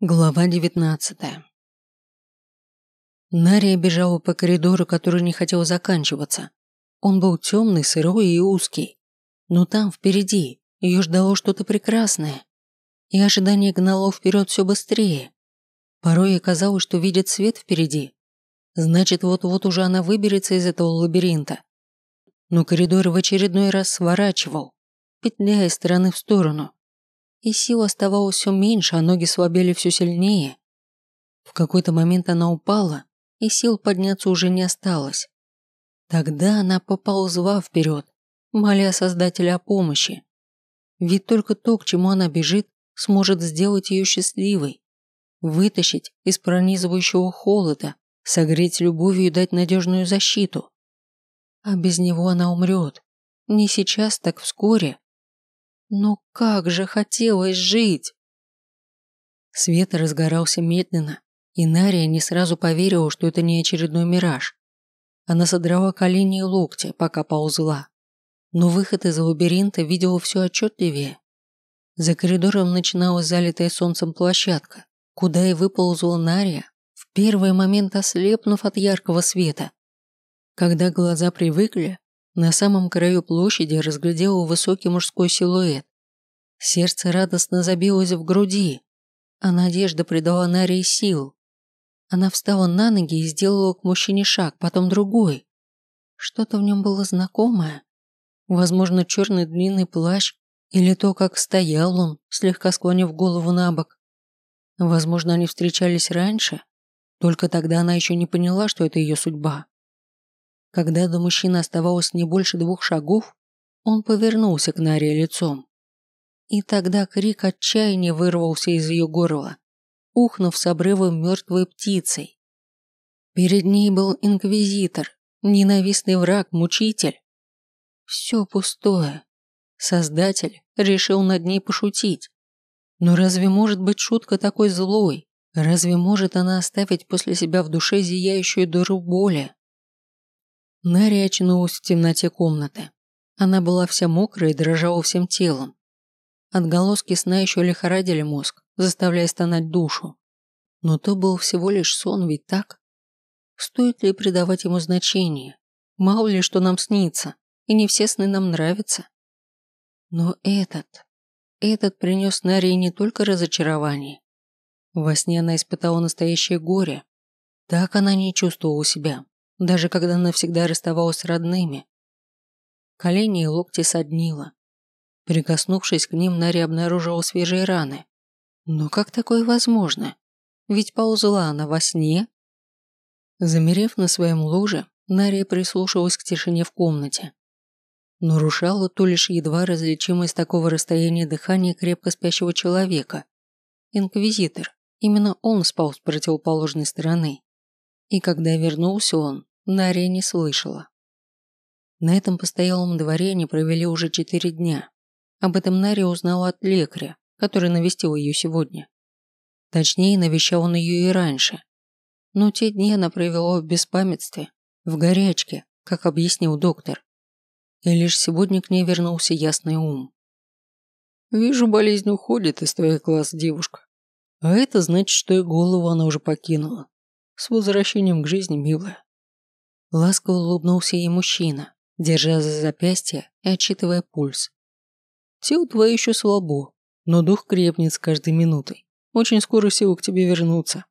Глава девятнадцатая. Нария бежала по коридору, который не хотел заканчиваться. Он был темный, сырой и узкий. Но там, впереди, ее ждало что-то прекрасное. И ожидание гнало вперед все быстрее. Порой ей казалось, что видит свет впереди. Значит, вот-вот уже она выберется из этого лабиринта. Но коридор в очередной раз сворачивал, петляя из стороны в сторону и сил оставалось все меньше, а ноги слабели все сильнее. В какой-то момент она упала, и сил подняться уже не осталось. Тогда она поползла вперед, моля Создателя о помощи. Ведь только то, к чему она бежит, сможет сделать ее счастливой, вытащить из пронизывающего холода, согреть любовью и дать надежную защиту. А без него она умрет. Не сейчас, так вскоре. Но как же хотелось жить! Свет разгорался медленно, и Нария не сразу поверила, что это не очередной мираж. Она содрала колени и локти, пока ползла. Но выход из лабиринта видела все отчетливее. За коридором начиналась залитая солнцем площадка, куда и выползла Нария, в первый момент ослепнув от яркого света. Когда глаза привыкли, на самом краю площади разглядела высокий мужской силуэт. Сердце радостно забилось в груди, а надежда придала Наре сил. Она встала на ноги и сделала к мужчине шаг, потом другой. Что-то в нем было знакомое. Возможно, черный длинный плащ или то, как стоял он, слегка склонив голову на бок. Возможно, они встречались раньше, только тогда она еще не поняла, что это ее судьба. Когда до мужчины оставалось не больше двух шагов, он повернулся к Наре лицом. И тогда крик отчаяния вырвался из ее горла, ухнув с обрыва мертвой птицей. Перед ней был инквизитор, ненавистный враг, мучитель. Все пустое. Создатель решил над ней пошутить. Но разве может быть шутка такой злой? Разве может она оставить после себя в душе зияющую дыру боли? Нари очнулась в темноте комнаты. Она была вся мокрая и дрожала всем телом. Отголоски сна еще лихорадили мозг, заставляя стонать душу. Но то был всего лишь сон, ведь так? Стоит ли придавать ему значение? Мало ли, что нам снится, и не все сны нам нравятся. Но этот, этот принес Наре не только разочарование. Во сне она испытала настоящее горе. Так она не чувствовала себя, даже когда навсегда расставалась с родными. Колени и локти соднило. Прикоснувшись к ним, Нари обнаружила свежие раны. Но как такое возможно? Ведь ползла она во сне. Замерев на своем ложе, Нария прислушалась к тишине в комнате. Нарушало то лишь едва различимое с такого расстояния дыхание крепко спящего человека. Инквизитор. Именно он спал с противоположной стороны. И когда вернулся он, Нария не слышала. На этом постоялом дворе они провели уже четыре дня. Об этом Нария узнала от лекаря, который навестил ее сегодня. Точнее, навещал он ее и раньше. Но те дни она провела в беспамятстве, в горячке, как объяснил доктор. И лишь сегодня к ней вернулся ясный ум. «Вижу, болезнь уходит из твоих глаз, девушка. А это значит, что и голову она уже покинула. С возвращением к жизни, милая. Ласково улыбнулся ей мужчина, держа за запястье и отчитывая пульс. Тело твое еще слабо, но дух крепнет с каждой минутой. Очень скоро силы к тебе вернутся.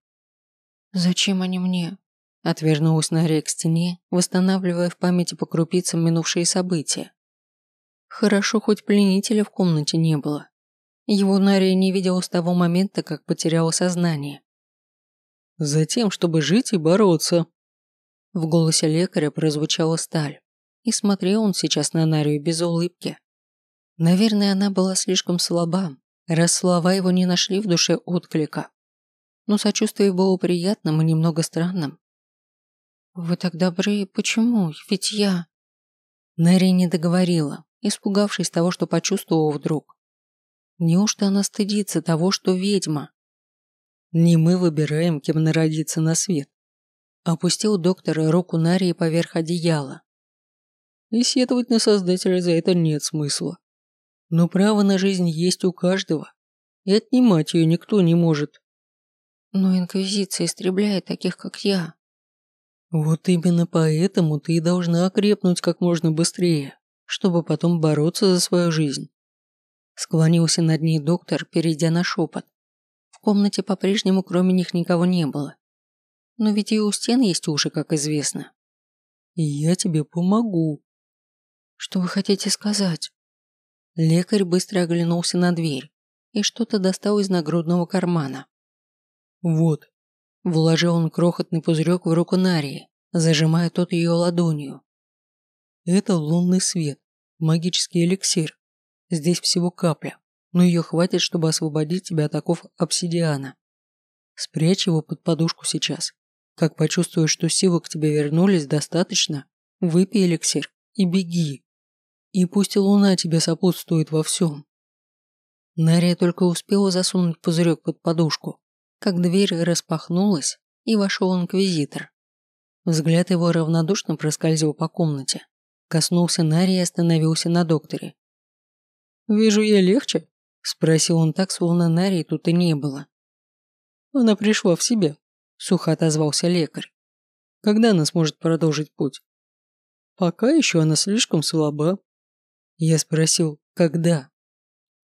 Зачем они мне? Отвернулась Нария к стене, восстанавливая в памяти по крупицам минувшие события. Хорошо, хоть пленителя в комнате не было. Его Нария не видела с того момента, как потеряла сознание. Затем, чтобы жить и бороться, в голосе лекаря прозвучала сталь, и смотрел он сейчас на Нарию без улыбки. Наверное, она была слишком слаба, раз слова его не нашли в душе отклика. Но сочувствие было приятным и немного странным. «Вы так добры, почему? Ведь я...» Нария не договорила, испугавшись того, что почувствовала вдруг. Неужто она стыдится того, что ведьма? Не мы выбираем, кем народиться на свет. Опустил доктор руку Нарии поверх одеяла. И сетовать на Создателя за это нет смысла. Но право на жизнь есть у каждого, и отнимать ее никто не может. Но Инквизиция истребляет таких, как я. Вот именно поэтому ты и должна окрепнуть как можно быстрее, чтобы потом бороться за свою жизнь. Склонился над ней доктор, перейдя на шепот. В комнате по-прежнему кроме них никого не было. Но ведь и у стен есть уши, как известно. И я тебе помогу. Что вы хотите сказать? Лекарь быстро оглянулся на дверь и что-то достал из нагрудного кармана. Вот. Вложил он крохотный пузырек в руку Нарии, зажимая тот ее ладонью. Это лунный свет, магический эликсир. Здесь всего капля, но ее хватит, чтобы освободить тебя от оков обсидиана. Спрячь его под подушку сейчас. Как почувствуешь, что силы к тебе вернулись достаточно, выпей эликсир и беги. И пусть луна тебе сопутствует во всем. Нария только успела засунуть пузырек под подушку, как дверь распахнулась, и вошел инквизитор. Взгляд его равнодушно проскользил по комнате, коснулся Нарии и остановился на докторе. «Вижу я легче?» – спросил он так, словно Нарии тут и не было. «Она пришла в себя», – сухо отозвался лекарь. «Когда она сможет продолжить путь?» «Пока еще она слишком слаба». Я спросил, когда?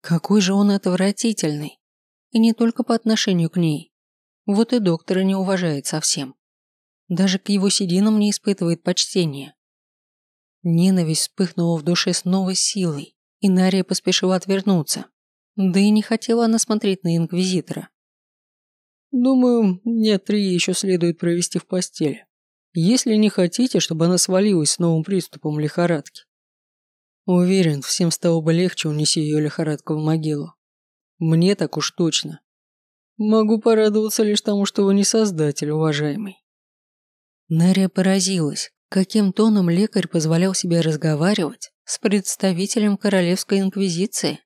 Какой же он отвратительный. И не только по отношению к ней. Вот и доктора не уважает совсем. Даже к его сединам не испытывает почтения. Ненависть вспыхнула в душе с новой силой, и Нария поспешила отвернуться. Да и не хотела она смотреть на Инквизитора. «Думаю, мне три еще следует провести в постели. Если не хотите, чтобы она свалилась с новым приступом лихорадки. Уверен, всем стало бы легче унеси ее лихорадку в могилу. Мне так уж точно. Могу порадоваться лишь тому, что вы не создатель, уважаемый». Нария поразилась, каким тоном лекарь позволял себе разговаривать с представителем Королевской Инквизиции.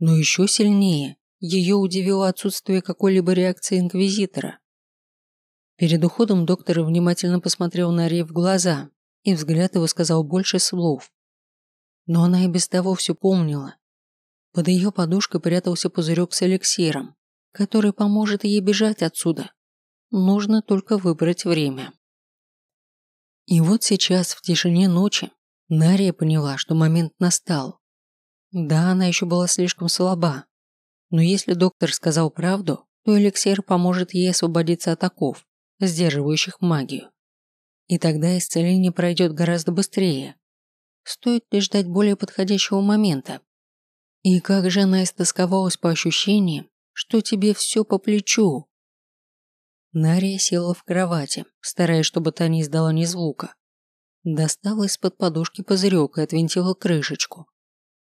Но еще сильнее ее удивило отсутствие какой-либо реакции Инквизитора. Перед уходом доктор внимательно посмотрел на Ри в глаза, и взгляд его сказал больше слов. Но она и без того все помнила. Под ее подушкой прятался пузырек с эликсиром, который поможет ей бежать отсюда. Нужно только выбрать время. И вот сейчас, в тишине ночи, Нария поняла, что момент настал. Да, она еще была слишком слаба. Но если доктор сказал правду, то эликсир поможет ей освободиться от оков, сдерживающих магию. И тогда исцеление пройдет гораздо быстрее. Стоит лишь ждать более подходящего момента. И как же она истосковалась по ощущениям, что тебе все по плечу. Нария села в кровати, стараясь, чтобы та не издала ни звука. Достала из-под подушки пузырек и отвинтила крышечку.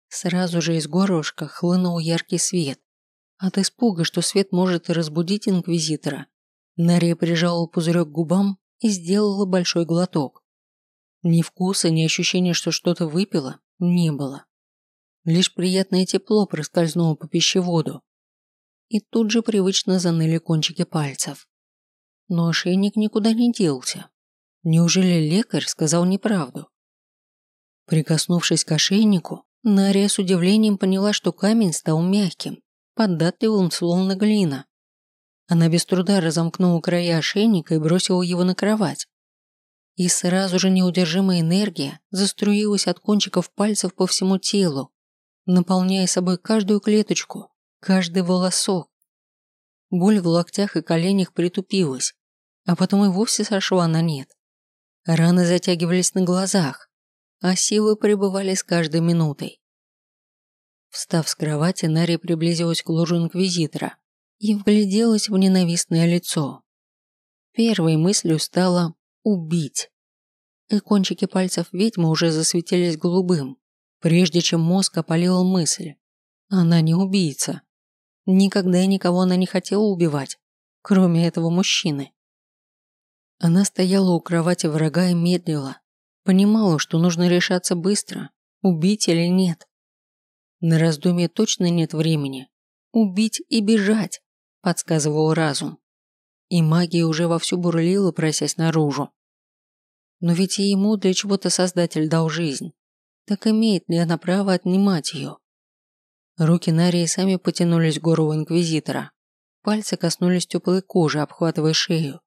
Сразу же из горлышка хлынул яркий свет. От испуга, что свет может разбудить Инквизитора, Нария прижала пузырек к губам и сделала большой глоток. Ни вкуса, ни ощущения, что что-то выпила, не было. Лишь приятное тепло проскользнуло по пищеводу. И тут же привычно заныли кончики пальцев. Но ошейник никуда не делся. Неужели лекарь сказал неправду? Прикоснувшись к ошейнику, Нария с удивлением поняла, что камень стал мягким, податливым, словно глина. Она без труда разомкнула края ошейника и бросила его на кровать. И сразу же неудержимая энергия заструилась от кончиков пальцев по всему телу, наполняя собой каждую клеточку, каждый волосок. Боль в локтях и коленях притупилась, а потом и вовсе сошла на нет. Раны затягивались на глазах, а силы пребывали с каждой минутой. Встав с кровати, Нари приблизилась к ложу Инквизитора и вгляделась в ненавистное лицо. Первой мыслью стало «убить». И кончики пальцев ведьмы уже засветились голубым, прежде чем мозг опалил мысль. Она не убийца. Никогда и никого она не хотела убивать, кроме этого мужчины. Она стояла у кровати врага и медлила. Понимала, что нужно решаться быстро, убить или нет. На раздумье точно нет времени. Убить и бежать, подсказывал разум. И магия уже вовсю бурлила, просясь наружу. Но ведь и ему для чего-то Создатель дал жизнь. Так имеет ли она право отнимать ее? Руки Нарии сами потянулись к горлу Инквизитора. пальцы коснулись теплой кожи, обхватывая шею.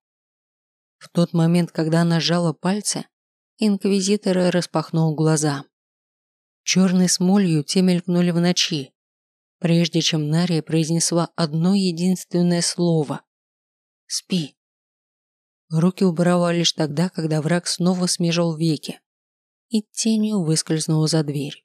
В тот момент, когда она сжала пальцы, инквизитор распахнул глаза. Черной смолью те мелькнули в ночи, прежде чем Нария произнесла одно единственное слово. «Спи». Руки убрала лишь тогда, когда враг снова смежил веки и тенью выскользнула за дверь.